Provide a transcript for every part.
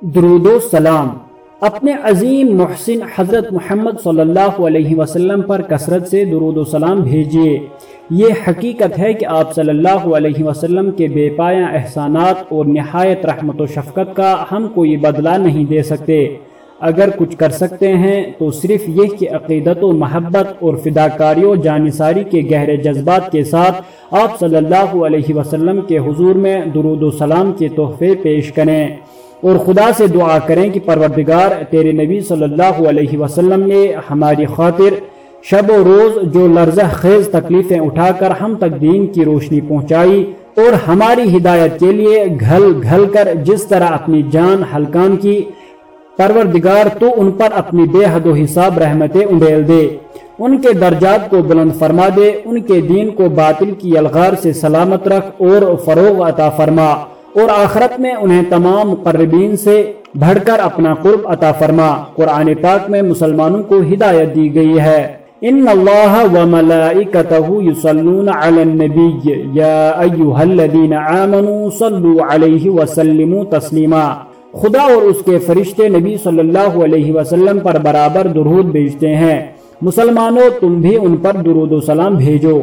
درود و سلام۔ اپنے عظیم محسن حضرت محمد صلی اللہ علیہ وسلم پر کثرت سے درود و سلام بھیجیے۔ یہ حقیقت ہے کہ آپ صلی اللہ علیہ وسلم کے بے پایا احسانات اور نہایت رحمت و شفقت کا ہم کوئی بدلہ نہیں دے سکتے۔ اگر کچھ کر سکتے ہیں تو صرف یہ کہ عقیدت و محبت اور فداکاری و جانصاری کے گہرے جذبات کے ساتھ آپ صلی اللہ علیہ وسلم کے حضور میں درود و سلام کے تحفے پیش کریں۔ اور خدا سے دعا کریں کہ پروردگار تیرے نبی صلی اللہ علیہ وسلم نے ہماری خاطر شب و روز جو لرزہ خیز تکلیفیں اٹھا کر ہم تک دین کی روشنی پہنچائی اور ہماری ہدایت کے لیے گھل گھل کر جس طرح اپنی جان حلقان کی، پروردگار تو ان پر اپنی بے حد و حساب رحمتیں انڈیل دے۔ ان کے درجات کو بلند فرما دے، ان کے دین کو باطل کی الغار سے سلامت رکھ اور فروغ عطا فرما۔ اور آخرت میں انہیں تمام مقربین سے بڑھ کر اپنا قرب عطا فرما۔ قرآن پاک میں مسلمانوں کو ہدایت دی گئی ہے۔ ان اللہ و ملائکتہ یصلون علی النبی۔ یا ایوہ الذین آمنوا صلو علیہ وسلموا تسلیما۔ خدا اور اس کے فرشتے نبی صلی اللہ علیہ وسلم پر برابر درود بھیجتے ہیں۔ مسلمانوں، تم بھی ان پر درود و سلام بھیجو۔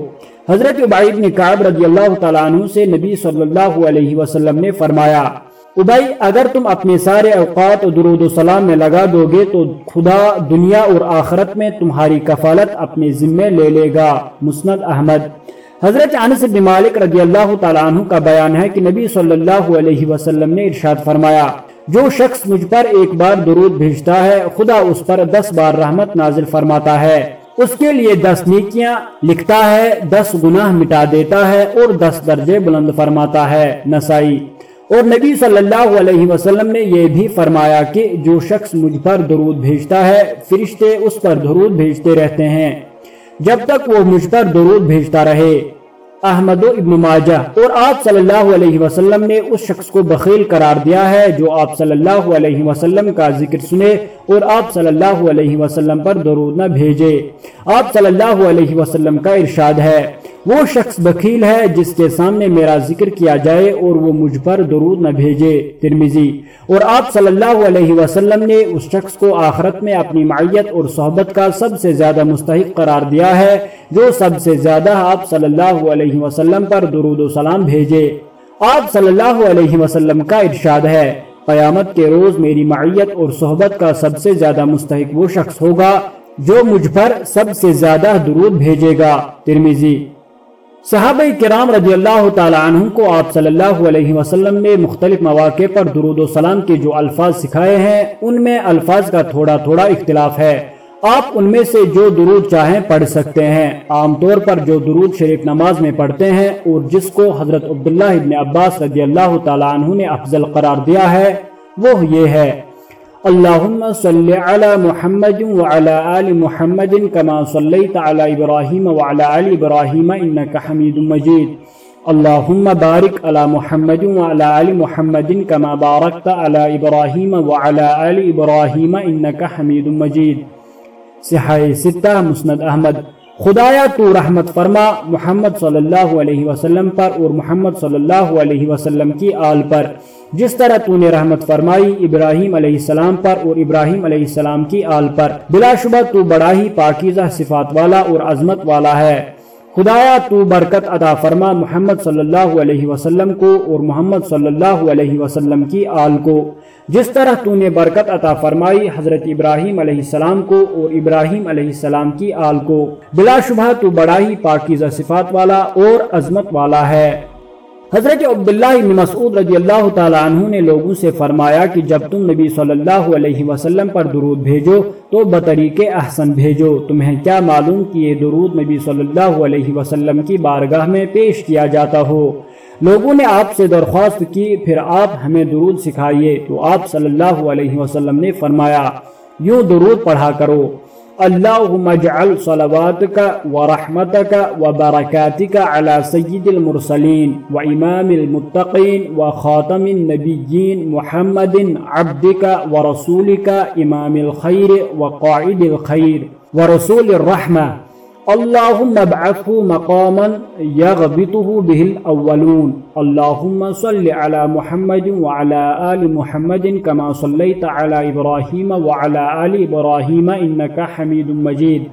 حضرت عبائی بن کعب رضی اللہ تعالیٰ عنہ سے نبی صلی اللہ علیہ وسلم نے فرمایا عبائی اگر تم اپنے سارے اوقات درود و سلام میں لگا دو گے تو خدا دنیا اور آخرت میں تمہاری کفالت اپنے ذمے لے لے گا۔ مسند احمد۔ حضرت انس بن مالک رضی اللہ تعالیٰ عنہ کا بیان ہے کہ نبی صلی اللہ علیہ وسلم نے ارشاد فرمایا، جو شخص مجھ پر ایک بار درود بھیجتا ہے، خدا اس پر دس بار رحمت نازل فرماتا ہے۔ اس کے لیے دس نیکیاں لکھتا ہے، دس گناہ مٹا دیتا ہے اور دس درجے بلند فرماتا ہے نسائی۔ اور نبی صلی اللہ علیہ وسلم نے یہ بھی فرمایا کہ جو شخص مجھ پر درود بھیجتا ہے، فرشتے اس پر درود بھیجتے رہتے ہیں۔ جب تک وہ مجھ پر درود بھیجتا رہے احمد و ابن ماجہ۔ اور آپ صلی اللہ علیہ وسلم نے اس شخص کو بخیل قرار دیا ہے جو آپ صلی اللہ علیہ وسلم کا ذکر سنے اور آپ صلی اللہ علیہ وسلم پر درود نہ بھیجے۔ آپ صلی اللہ علیہ وسلم کا ارشاد ہے۔ وہ شخص بخیل ہے جس کے سامنے میرا ذکر کیا جائے اور وہ مجھ پر درود نہ بھیجے۔ ترمیزی اور آپ صلی اللہ علیہ وسلم نے اس شخص کو آخرت میں اپنی معیت اور صحبت کا سب سے زیادہ مستحق قرار دیا ہے، جو سب سے زیادہ آپ صلی اللہ علیہ وسلم پر درود و سلام بھیجے۔ آپ صلی اللہ علیہ وسلم کا ارشاد ہے، قیامت کے روز میری معیت اور صحبت کا سب سے زیادہ مستحق وہ شخص ہوگا جو مجھ پر سب سے زیادہ درود بھیجے گا۔ ترمیزی صحابہ کرام رضی اللہ تعالی عنہ کو آپ صلی اللہ علیہ وسلم نے مختلف مواقع پر درود و سلام کے جو الفاظ سکھائے ہیں، ان میں الفاظ کا تھوڑا تھوڑا اختلاف ہے۔ آپ ان میں سے جو درود چاہیں پڑھ سکتے ہیں۔ عام طور پر جو درود شریف نماز میں پڑھتے ہیں، اور جس کو حضرت عبداللہ ابن عباس رضی اللہ تعالی عنہ نے افضل قرار دیا ہے، وہ یہ ہے۔ اللهم صل على محمد وعلى آل محمد كما صليت على إبراهيم وعلى آل إبراهيم إنك حميد مجيد اللهم بارك على محمد وعلى آل محمد كما باركت على إبراهيم وعلى آل إبراهيم إنك حميد مجيد صحیح ستہ مسند احمد. خدایا تو رحمت فرما، محمد صلی اللہ علیہ وسلم پر اور محمد صلی اللہ علیہ وسلم کی آل پر۔ جس طرح تو نے رحمت فرمائی ابراہیم علیہ السلام پر اور ابراہیم علیہ السلام کی آل پر۔ بلا شبہ تو بڑا ہی پاکیزہ صفات والا اور عظمت والا ہے۔ خدایا، تو برکت عطا فرما محمد صلی اللہ علیہ وسلم کو اور محمد صلی اللہ علیہ وسلم کی آل کو۔ جس طرح تو نے برکت عطا فرمائی حضرت ابراہیم علیہ السلام کو اور ابراہیم علیہ السلام کی آل کو۔ بلا شبہ تو بڑا ہی پاکیزہ صفات والا اور عظمت والا ہے۔ حضرت عبداللہ بن مسعود رضی اللہ تعالیٰ عنہ نے لوگوں سے فرمایا کہ جب تم نبی صلی اللہ علیہ وسلم پر درود بھیجو تو بطریق احسن بھیجو۔ تمہیں کیا معلوم کہ یہ درود نبی صلی اللہ علیہ وسلم کی بارگاہ میں پیش کیا جاتا ہو؟ لوگوں نے آپ سے درخواست کی، پھر آپ ہمیں درود سکھائیے۔ تو آپ صلی اللہ علیہ وسلم نے فرمایا، یوں درود پڑھا کرو۔ اللهم اجعل صلواتك ورحمتك وبركاتك على سيد المرسلين وإمام المتقين وخاتم النبيين محمد عبدك ورسولك إمام الخير وقائد الخير ورسول الرحمة. اللهم ابعثه مقاما يغبطه به الأولون. اللهم صل على محمد وعلى آل محمد كما صليت على إبراهيم وعلى آل إبراهيم إنك حميد مجيد.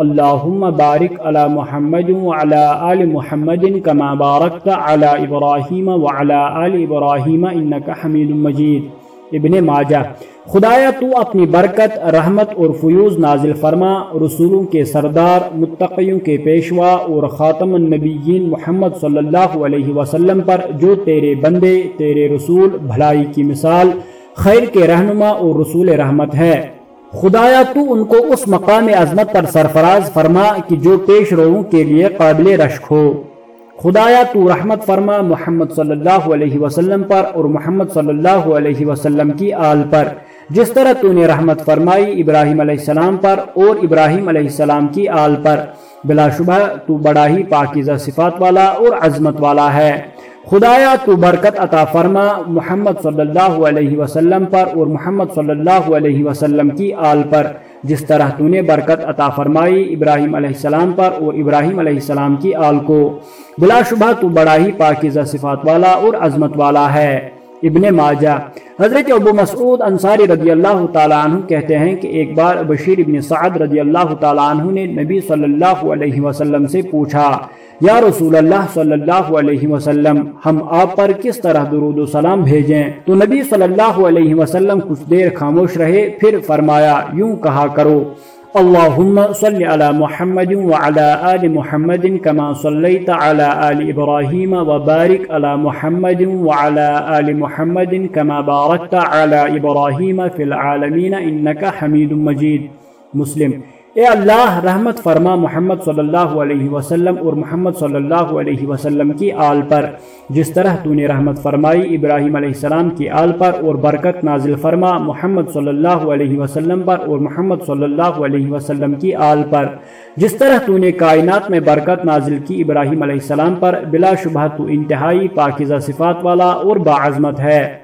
اللهم بارك على محمد وعلى آل محمد كما باركت على إبراهيم وعلى آل إبراهيم إنك حميد مجيد. ابن ماجہ۔ خدایا، تو اپنی برکت، رحمت اور فیوز نازل فرما، رسولوں کے سردار، متقیوں کے پیشوا اور خاتم النبیین محمد صلی اللہ علیہ وسلم پر جو تیرے بندے، تیرے رسول، بھلائی کی مثال، خیر کے رہنما اور رسول رحمت ہے۔ خدایا، تو ان کو اس مقام عظمت پر سرفراز فرما کہ جو پیش روؤں کے لیے قابل رشک ہو۔ خدایا تو رحمت فرما محمد صلی اللہ علیہ وسلم پر اور محمد صلی اللہ علیہ وسلم کی آل پر، جس طرح تو نے رحمت فرمائی ابراہیم علیہ السلام پر اور ابراہیم علیہ السلام کی آل پر۔ بلا شبہ تو بڑا ہی پاکیزہ صفات والا اور عظمت والا ہے۔ خدایا تو برکت عطا فرما محمد صلی اللہ علیہ وسلم پر اور محمد صلی اللہ علیہ وسلم کی آل پر۔ جس طرح تو نے برکت عطا فرمائی ابراہیم علیہ السلام پر اور ابراہیم علیہ السلام کی آل کو۔ بلا شبہ تو بڑا ہی پاکیزہ صفات والا اور عظمت والا ہے۔ ابن ماجہ۔ حضرت ابو مسعود انصاری رضی اللہ تعالیٰ عنہ کہتے ہیں کہ ایک بار بشیر ابن سعد رضی اللہ تعالیٰ عنہ نے نبی صلی اللہ علیہ وسلم سے پوچھا، یا رسول اللہ صلی اللہ علیہ وسلم، ہم آپ پر کس طرح درود و سلام بھیجیں؟ تو نبی صلی اللہ علیہ وسلم کچھ دیر خاموش رہے، پھر فرمایا، یوں کہا کرو۔ اللهم صل على محمد وعلى آل محمد كما صليت على آل إبراهيم وبارك على محمد وعلى آل محمد كما باركت على إبراهيم في العالمين إنك حميد مجيد. مسلم. اے اللہ رحمت فرما محمد صلی اللہ علیہ وسلم اور محمد صلی اللہ علیہ وسلم کی آل پر۔ جس طرح تو نے رحمت فرمائی ابراہیم علیہ السلام کی آل پر اور برکت نازل فرما محمد صلی اللہ علیہ وسلم پر اور محمد صلی اللہ علیہ وسلم کی آل پر۔ جس طرح تو نے کائنات میں برکت نازل کی ابراہیم علیہ السلام پر بلا شبہ تو انتہائی پاکیزہ صفات والا اور باعظمت ہے۔